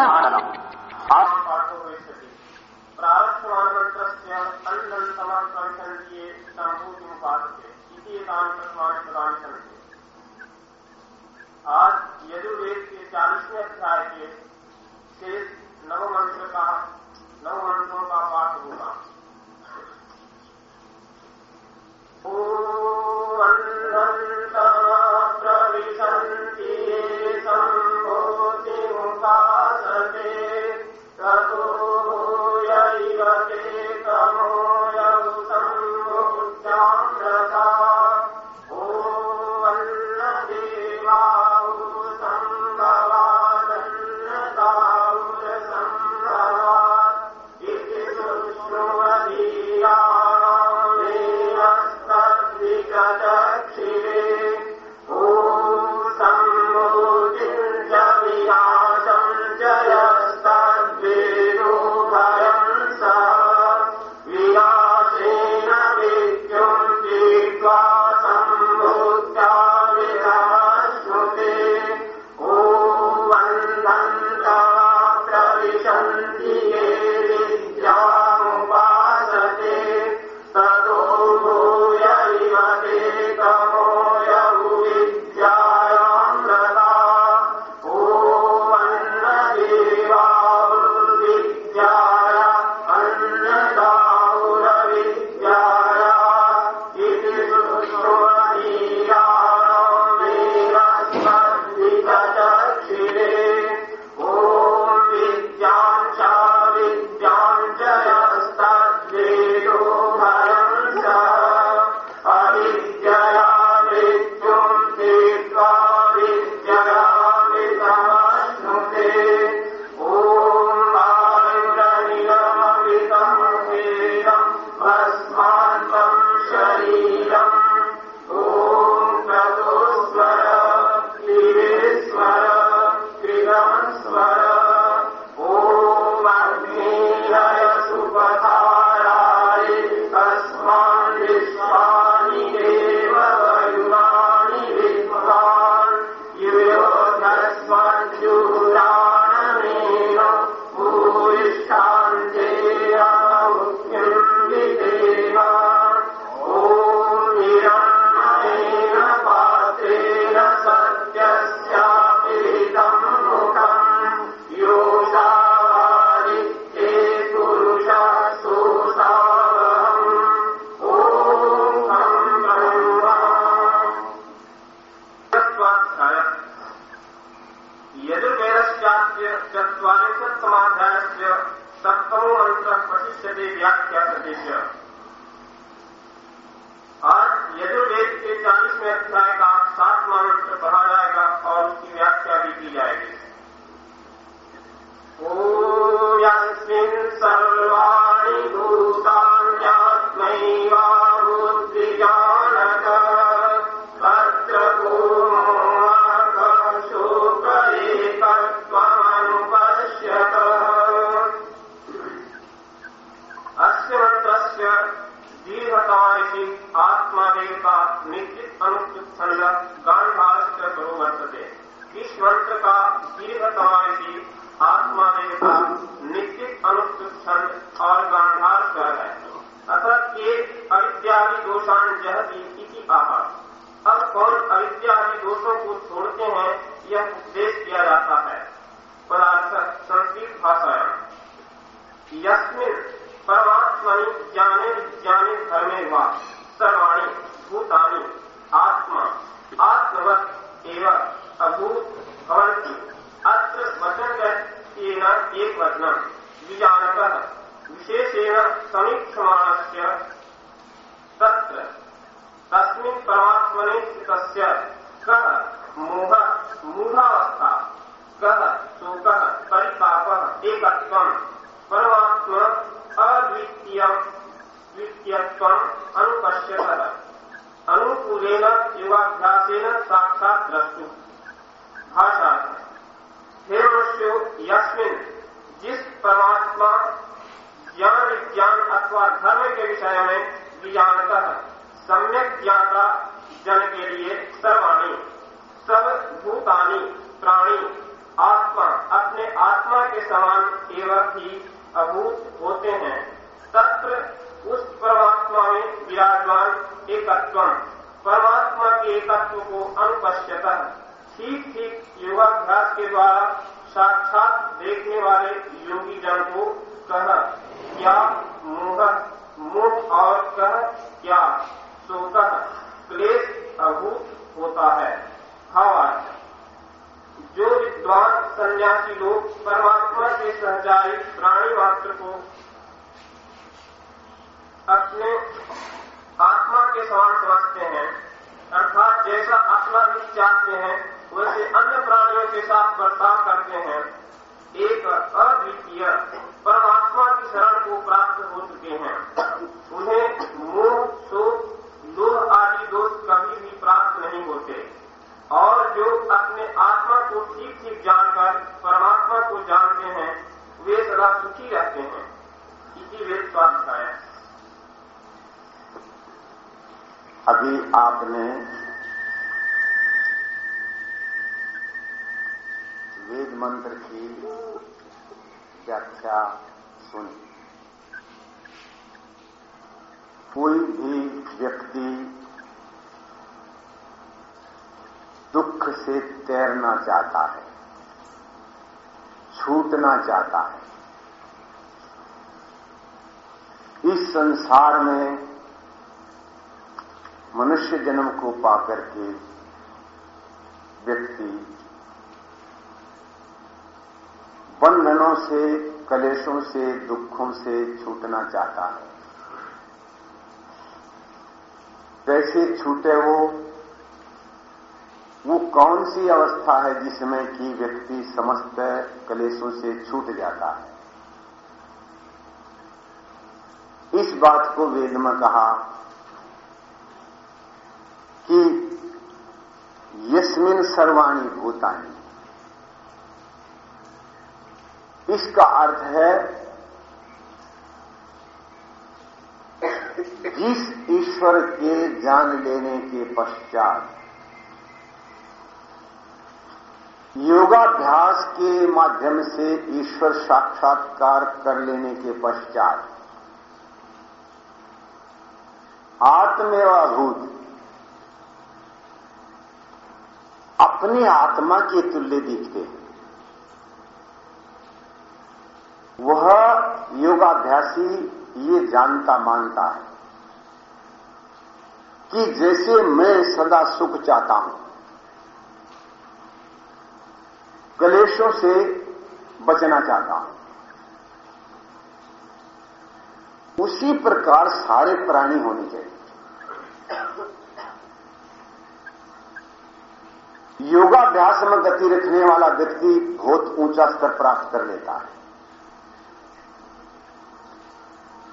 स्फाटनम् पाठोपविशति प्रारक्षमाणमन्त्रस्य अन्नन्तमः प्रविशन्ति ये सम्भूतिम् उपासते इति एतानि तत्त्वानि प्रदानि सन्ति आज यजुर्वेद के चालीसवें अध्याय के शेष नव मंत्र का नव मंत्रों का पाठ होगा। प्रविशन्ति Hare Rama. यस्मिन परमात्मनि ज्ञाने ज्ञाने धर्मे वा, सर्वाणी भूतानि आत्मा। आत्मवत एवं अभूत भवन्ति। अत्र वचन एक वचनम विजानक विशेषेण समीक्षमाणस्य तत्र। तस्मिन् परमात्मने स्थितस्य कः? मोहः मूढावस्था कः? शोकः, परितापः, एकत्वम्। परमात्मा अद्वितीयम् द्वितीयत्वम् अनुपश्यतः। अनुकूलेन, योगाभ्यासेन साक्षात् द्रष्टु। भाषा। हे मनुष्यो, यस्मिन जिस परमात्मा ज्ञान विज्ञान अथवा धर्म के विषय में विज्ञानतः सम्यक ज्ञाता जन के लिए सर्वाणी, सब भूतानी, प्राणी, आत्मा, अपने आत्मा के समान एवं ही अभूत होते हैं। तत्र उस परमात्मा में विराजमान एकत्व। परमात्मा के एकत्व को अनुपश्यत। ठीक ठीक योगाभ्यास के द्वारा साक्षात देखने वाले योगी जन को कह, क्या मोह मोह और कह, क्या सो क्लेश अभूत होता है? हवा जो विद्वान सन्यासी लोग परमात्मा के सहचारी प्राणी मात्र को अपने आत्मा के समान समझते हैं, अर्थात जैसा अपना भी चाहते हैं, वैसे अन्य प्राणियों के साथ बर्ताव करते हैं। एक अद्वितीय परमात्मा की शरण को प्राप्त हो चुके हैं। उन्हें मोह, शोक, लोह आदि दोष कभी भी प्राप्त नहीं होते। और जो अपने आत्मा को ठीक ठीक जानकर, परमात्मा को जानते हैं, वे सदा सुखी रहते हैं। इसी वेद स्वाध्याय अभी आपने वेद मंत्र की व्याख्या सुनी। कोई भी व्यक्ति दुख से तैरना चाहता है, छूटना चाहता है। इस संसार में मनुष्य जन्म को पाकर के व्यक्ति बंधनों से, कलेशों से, दुखों से छूटना चाहता है। कैसे छूटे वो वो कौन सी अवस्था है जिसमें कि व्यक्ति समस्त कलेशों से छूट जाता है? इस बात को वेद में कहा कि यस्मिन सर्वाणी भूतानी। इसका अर्थ है, जिस ईश्वर के जान लेने के पश्चात योगाभ्यास के माध्यम से ईश्वर साक्षात्कार कर लेने के पश्चात आत्मेवाभूत अपनी आत्मा के तुल्य दिखते हैं। वह योगाभ्यासी ये जानता मानता है कि जैसे मैं सदा सुख चाहता हूँ कलेशों से बचना चाहता हूँ। उसी प्रकार सारे प्राणी होने चाहिए। योगाभ्यास में गति रखने वाला व्यक्ति बहुत ऊँचा स्तर प्राप्त कर लेता है।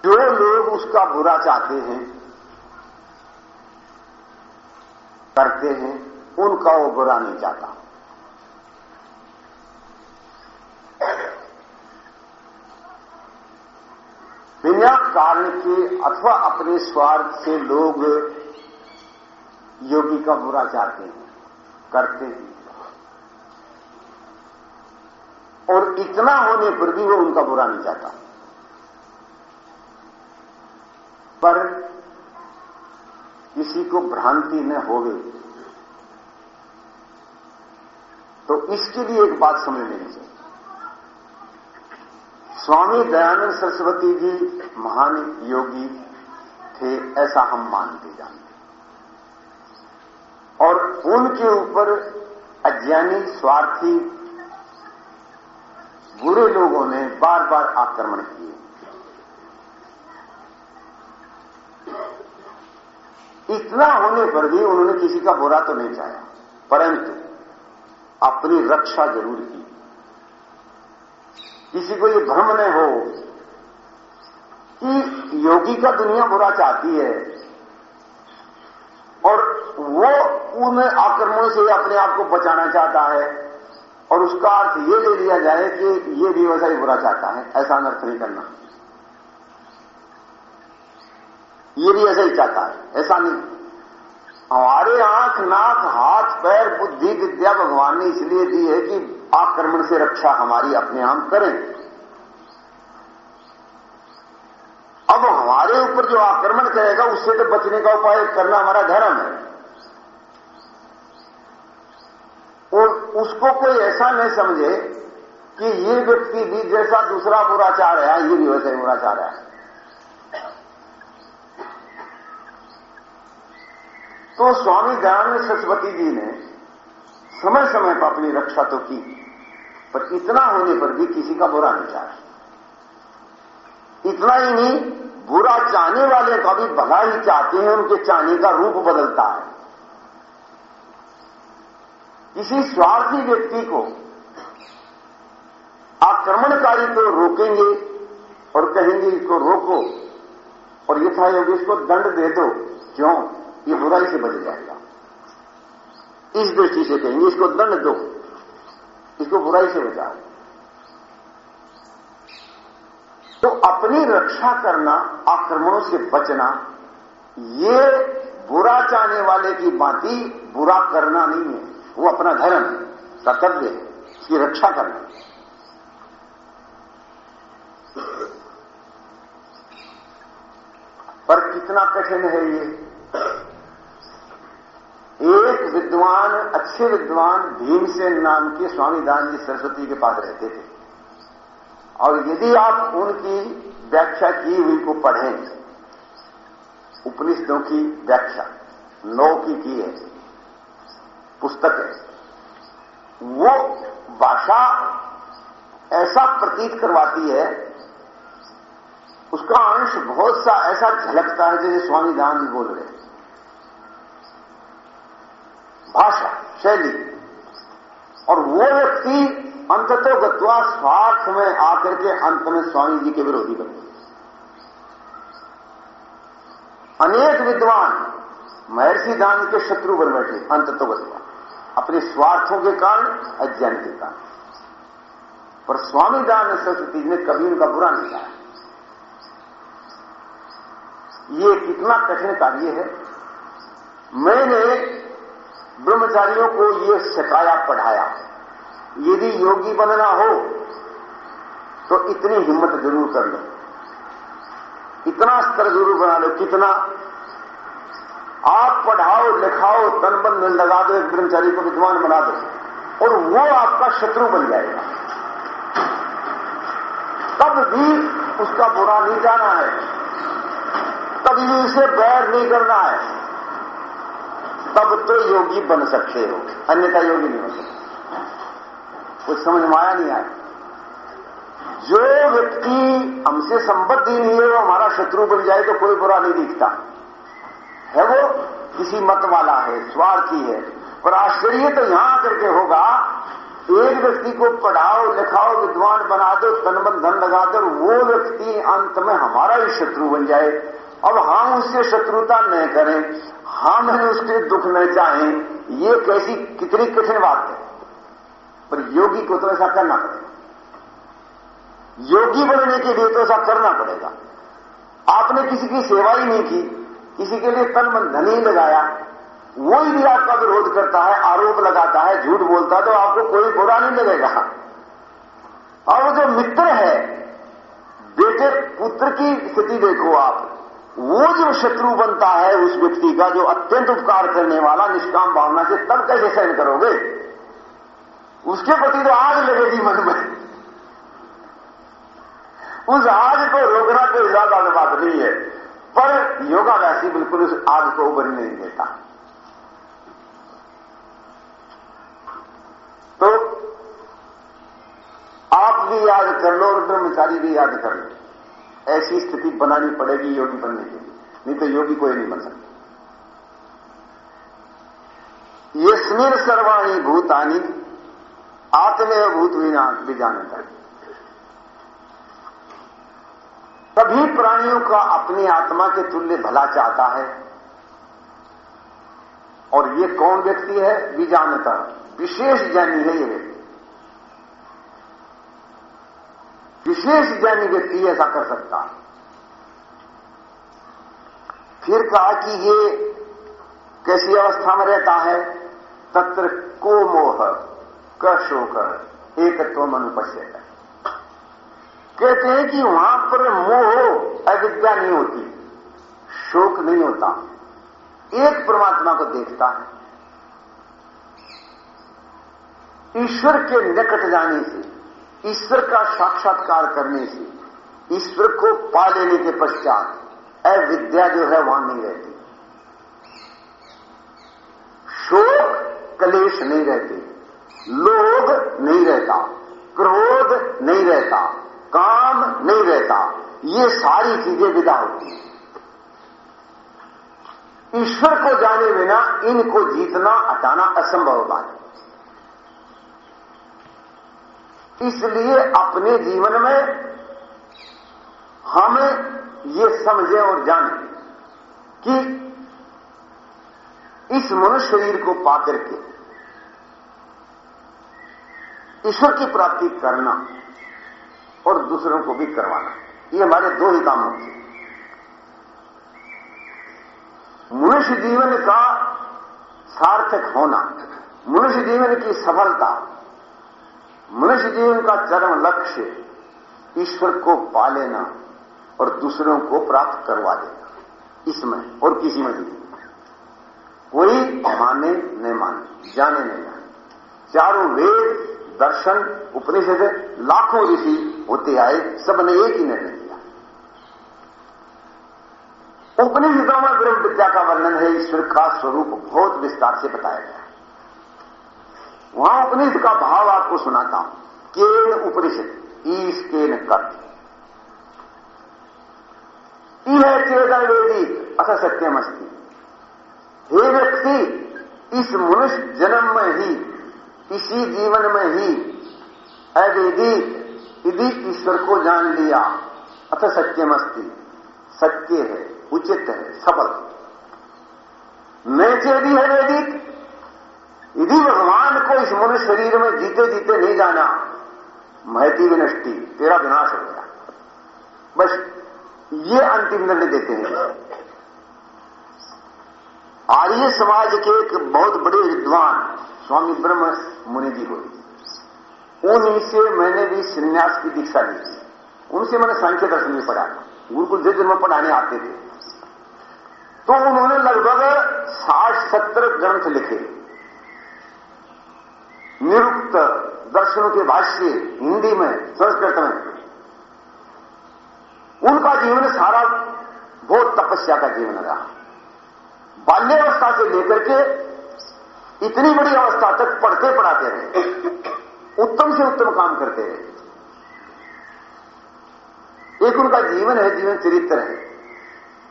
जो लोग उसका बुरा चाहते हैं, करते हैं, उनका वो बुरा नहीं चाहता। कारण के अथवा अपने स्वार्थ से लोग योगी का बुरा चाहते हैं, करते हैं। और इतना होने पर भी वो उनका बुरा नहीं चाहता। पर किसी को भ्रांति न होवे तो इसके लिए एक बात समझ लेनी चाहिए। स्वामी दयानंद सरस्वती जी महान योगी थे, ऐसा हम मानते जानते और उनके ऊपर अज्ञानी, स्वार्थी, बुरे लोगों ने बार बार आक्रमण किए। इतना होने पर भी उन्होंने किसी का बुरा तो नहीं चाहा, परंतु अपनी रक्षा ज़रूर की। किसी को ये भ्रम न हो कि योगी का दुनिया बुरा चाहती है और वो उन आक्रमणों से अपने आप को बचाना चाहता है और उसका अर्थ ये ले लिया जाए कि ये ही बुरा चाहता है, ऐसा अनर्थ नहीं करना। ये भी ऐसा ही चाहता है, ऐसा नहीं। हमारे आँख, नाक, हाथ, पैर, बुद्धि, विद्या, भगवान ने इसलिए दी है कि आक्रमण से रक्षा हमारी अपने आप करें। अब हमारे ऊपर जो आक्रमण करेगा, उससे तो बचने का उपाय करना हमारा धर्म है। और उसको कोई ऐसा नहीं समझे कि ये व्यक्ति भी जैसा दूसरा बुरा चाह रहा है, ये भी वैसे बुरा चाह रहा है। तो स्वामी दयानंद सरस्वती जी ने समय समय पर अपनी रक्षा तो की। पर इतना होने पर भी किसी का बुरा नहीं चाहे। इतना ही नहीं, बुरा चाहने वाले का भी भला ही चाहते हैं, उनके चाहने का रूप बदलता है। किसी स्वार्थी व्यक्ति को आक्रमणकारी को रोकेंगे और कहेंगे, इसको रोको और यथा योगी इसको दंड दे दो। क्यों? ये बुराई से बच जाएगा। इस दृष्टि से कहेंगे, इसको दंड दो। इसको बुराई से बचाओ तो अपनी रक्षा करना, आक्रमणों से बचना, ये बुरा चाहने वाले की बाती बुरा करना नहीं है। वो अपना धर्म कर्तव्य है, उसकी रक्षा करना पर कितना कठिन है ये? एक विद्वान, अच्छे विद्वान भीमसेन नाम के स्वामी दानजी सरस्वती के पास रहते थे। और यदि आप उनकी व्याख्या की हुई को पढ़ें, उपनिषदों की व्याख्या, नौ की की है, पुस्तक है, वो भाषा ऐसा प्रतीत करवाती है, उसका अंश बहुत सा ऐसा झलकता है जैसे स्वामी दान बोल रहे भाषा, शैली। और वो व्यक्ति अंततो गत्वा स्वार्थ में आकर के अंत में स्वामी जी के विरोधी बने। अनेक विद्वान महर्षि दान के शत्रु बन बैठे, अंततो गत्वा। अपने स्वार्थों के कारण अज्ञान के कारण। पर स्वामी दान सरस्वती ने कभी उनका बुरा नहीं कहा ये कितना कठिन कार्य है। मैंने ब्रह्मचारियों को ये सिखाया, पढ़ाया। यदि योगी बनना हो तो इतनी हिम्मत ज़रूर कर लो। इतना स्तर ज़रूर बना लो, कितना। आप पढ़ाओ, लिखाओ, तन लगा दो, एक ब्रह्मचारी को विद्वान बना दो, और वो आपका शत्रु बन जाएगा। तब भी उसका बुरा नहीं जाना है। तब भी उसे बैर नहीं करना है। तब तो योगी बन सकते हो। अन्यथा योगी नहीं बन सकते। कुछ समझ में आया नहीं आया? जो व्यक्ति हमसे संबद्ध ही नहीं है, वो हमारा शत्रु बन जाए तो कोई बुरा नहीं दिखता। है वो? किसी मत वाला है, स्वार्थी है। पर आश्चर्य तो यहाँ आकर के होगा, एक व्यक्ति को पढ़ाओ, लिखाओ, विद्वान बना दो तनबन धन लगा दो, वो व्यक्ति अंत में हमारा ही शत्रु बन जाए। अब हम उससे शत्रुता न करें। हम उसके दुख न चाहें ये कैसी, कितनी कठिन बात है। पर योगी को तो ऐसा करना पड़ेगा। योगी बनने के लिए तो ऐसा करना पड़ेगा। आपने किसी की सेवा ही नहीं की, किसी के लिए तन मन धन ही लगाया वो ही भी आपका विरोध करता है, आरोप लगाता है, झूठ बोलता है तो आपको कोई बुरा नहीं लगेगा। और वो जो मित्र है, बेटे, पुत्र की स्थिति देखो आप। वो जो शत्रु बनता है उस व्यक्ति का जो अत्यंत उपकार करने वाला, निष्काम भावना से तब कैसे सहन करोगे? उसके प्रति तो आग लगेगी मन में। उस आग को रोकना कोई ज़्यादा बात नहीं है, पर योगाभ्यासी बिल्कुल उस आग को उभरने नहीं देता। तो आप भी याद कर लो और ब्रह्मचारी भी याद कर लो। ऐसी स्थिति बनानी पड़ेगी योगी बनने के लिए। नहीं तो योगी कोई नहीं बन सकता। यस्मिन सर्वाणी भूतानी आत्मेय भूत भी जाने जानता सभी प्राणियों का अपनी आत्मा के तुल्य भला चाहता है। और ये कौन व्यक्ति है? बीजानता विशेष ज्ञानी है ये व्यक्ति। विशेष ज्ञानी व्यक्ति ऐसा कर सकता है। फिर कहा कि ये कैसी अवस्था में रहता है? तत्र को मोह क शोक एकत्व अनुपस्थित है कहते हैं कि वहाँ पर मोह अविद्या नहीं होती, शोक नहीं होता। एक परमात्मा को देखता है। ईश्वर के निकट जाने से ईश्वर का साक्षात्कार करने से, ईश्वर को पा लेने के पश्चात, अविद्या जो है वहाँ नहीं रहती। शोक, कलेश नहीं रहते। लोभ नहीं रहता। क्रोध नहीं रहता। काम नहीं रहता। ये सारी चीज़ें विदा होती हैं। ईश्वर को जाने बिना इनको जीतना, हटाना असंभव बात है। इसलिए अपने जीवन में हम ये समझें और जानें कि इस मनुष्य शरीर को पाकर के ईश्वर की प्राप्ति करना और दूसरों को भी करवाना, ये हमारे दो ही काम होते मनुष्य जीवन का सार्थक होना, मनुष्य जीवन की सफलता मनुष्य जीवन का चरम लक्ष्य ईश्वर को पा लेना और दूसरों को प्राप्त करवा देना इसमें और किसी में नहीं। कोई माने, नहीं माने, जाने, नहीं जाने। चारों वेद, दर्शन, उपनिषद, लाखों ऋषि होते आए, सबने एक ही निर्णय किया उपनिषदों में ब्रह्म विद्या का वर्णन है, ईश्वर का स्वरूप बहुत विस्तार से बताया गया। वहाँ उपनिषद का भाव आपको सुनाता हूँ। केन उपनिषद? ईश केन कर यह चेदा वेदी, अथ सत्यमस्ती। हे व्यक्ति, इस मनुष्य जन्म में ही, इसी जीवन में ही, अवेदी, यदि ईश्वर को जान लिया, अथ सत्यमस्ती। सत्य है, उचित है सफल सबल चेदी है वेदिक यदि भगवान को इस मनुष्य शरीर में जीते जीते नहीं जाना, महती विनष्टि, तेरा विनाश हो गया। बस ये अंतिम निर्णय देते हैं। आर्य समाज के एक बहुत बड़े विद्वान, स्वामी ब्रह्म मुनि जी हुए। उन्हीं से मैंने भी संन्यास की दीक्षा ली थी। उनसे मैंने सांख्य दर्शन भी पढ़ा। गुरुकुल जो जन्म पढ़ाने आते थे। तो उन्होंने लगभग साठ सत्तर ग्रंथ लिखे। निरुक्त दर्शनों के भाष्य हिंदी में संस्कृत में उनका जीवन सारा बहुत तपस्या का जीवन रहा। बाल्यावस्था से लेकर के इतनी बड़ी अवस्था तक पढ़ते पढ़ाते रहे। उत्तम से उत्तम काम करते रहे। एक उनका जीवन है, जीवन चरित्र है।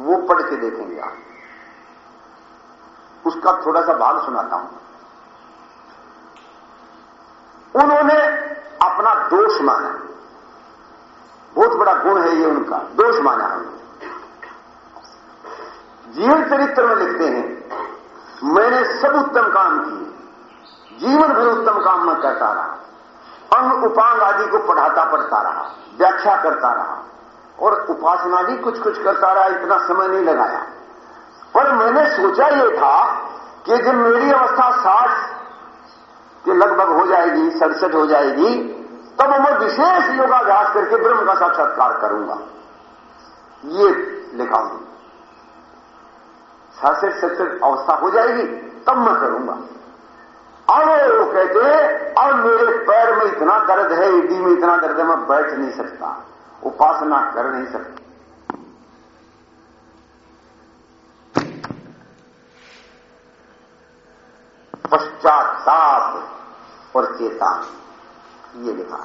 वो पढ़ के देखेंगे आप। उसका थोड़ा सा भाग सुनाता हूँ। उन्होंने अपना दोष माना। बहुत बड़ा गुण है ये उनका, दोष माना है जीवन चरित्र में लिखते हैं, मैंने सब उत्तम काम किए, जीवन भर उत्तम काम में करता रहा अंग उपांग आदि को पढ़ाता पढ़ता रहा, व्याख्या करता रहा, और उपासना भी कुछ कुछ करता रहा, इतना समय नहीं लगाया। पर मैंने सोचा यह था कि जब मेरी अवस्था साठ के लगभग हो जाएगी, सड़सठ हो जाएगी, तब मैं विशेष योगाभ्यास करके ब्रह्म का साक्षात्कार करूँगा। ये लिखा हूँ। सड़सठ सड़सठ अवस्था हो जाएगी, तब मैं करूँगा। अब वो कहते अब मेरे पैर में इतना दर्द है ईडी में इतना दर्द है, मैं बैठ नहीं सकता। उपासना कर नहीं सकता। पश्चाताप और चेतान ये लिखा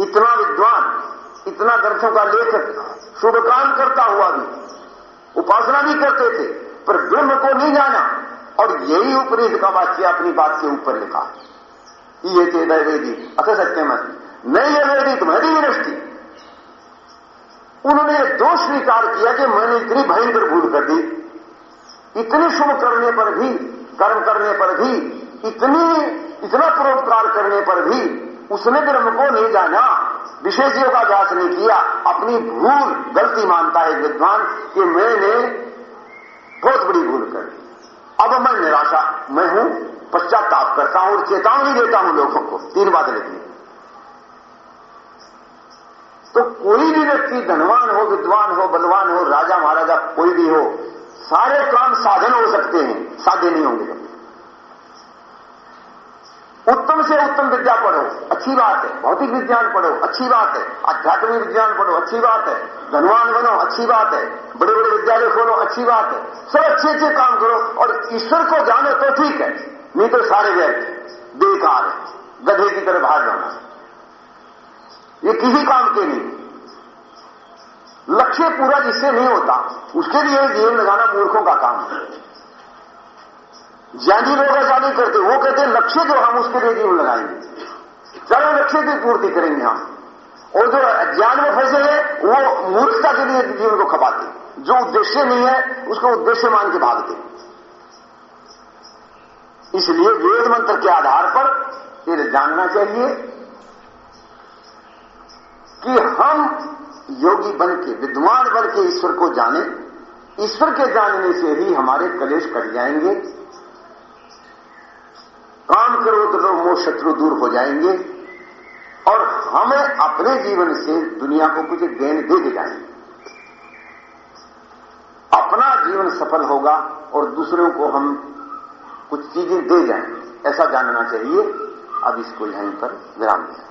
इतना विद्वान, इतना ग्रंथों का लेखक शुभ काम करता हुआ भी, उपासना भी करते थे, पर ब्रह्म को नहीं जाना। और यही उपनिषद का वाक्य अपनी बात के ऊपर लिखा। ये चेद वेदी अथ सत्यमत नहीं है वेदी तुम्हारी विनष्टि। उन्होंने यह दोष स्वीकार किया कि मैंने इतनी भयंकर भूल कर दी। इतने शुभ करने पर भी, कर्म करने पर भी इतनी इतना परोपकार करने पर भी उसने ब्रह्म को नहीं जाना। विशेष योगाभ्यास नहीं किया। अपनी भूल, गलती मानता है विद्वान कि मैंने बहुत बड़ी भूल कर अब मैं निराशा, मैं हूँ, पश्चाताप करता हूँ और चेतावनी देता हूँ लोगों को। तीन बातें लिखी तो कोई भी व्यक्ति धनवान हो, विद्वान हो, बलवान हो, राजा महाराजा कोई भी हो, सारे काम साधन हो सकते हैं, साधे नहीं होंगे। उत्तम से उत्तम विद्या पढ़ो, अच्छी बात है। भौतिक विज्ञान पढ़ो, अच्छी बात है। आध्यात्मिक विज्ञान पढ़ो, अच्छी बात है। धनवान बनो, अच्छी बात है। बड़े बड़े विद्यालय खोलो, अच्छी बात है। सब अच्छे अच्छे काम करो और ईश्वर को जानो तो ठीक है। नहीं तो सारे व्यर्थ, बेकार है। गधे की तरह भाग जाना। ये किसी काम के नहीं। लक्ष्य पूरा जिससे नहीं होता। उसके लिए जीवन लगाना मूर्खों का काम है। ज्ञानी लोग ऐसा नहीं करते, वो कहते लक्ष्य जो हम उसके लिए जीवन लगाएँगे। चलो, लक्ष्य की पूर्ति करेंगे हम। और जो ज्ञान में फंसे हैं, वो मूर्खता के लिए जीवन को खपाते जो उद्देश्य नहीं है, उसको उद्देश्य मान के भागते इसलिए वेद मंत्र के आधार पर ये जानना चाहिए कि हम योगी बन के, विद्वान बन के ईश्वर को जाने। ईश्वर के जानने से ही हमारे कलेश कट जाएँगे। काम करो तो लोग मोह शत्रु दूर हो जाएँगे। और हमें अपने जीवन से दुनिया को कुछ देन दे के जाएँगे। अपना जीवन सफल होगा और दूसरों को हम कुछ चीज़ें दे जाएँगे। ऐसा जानना चाहिए। अब इसको यहीं पर विराम दें।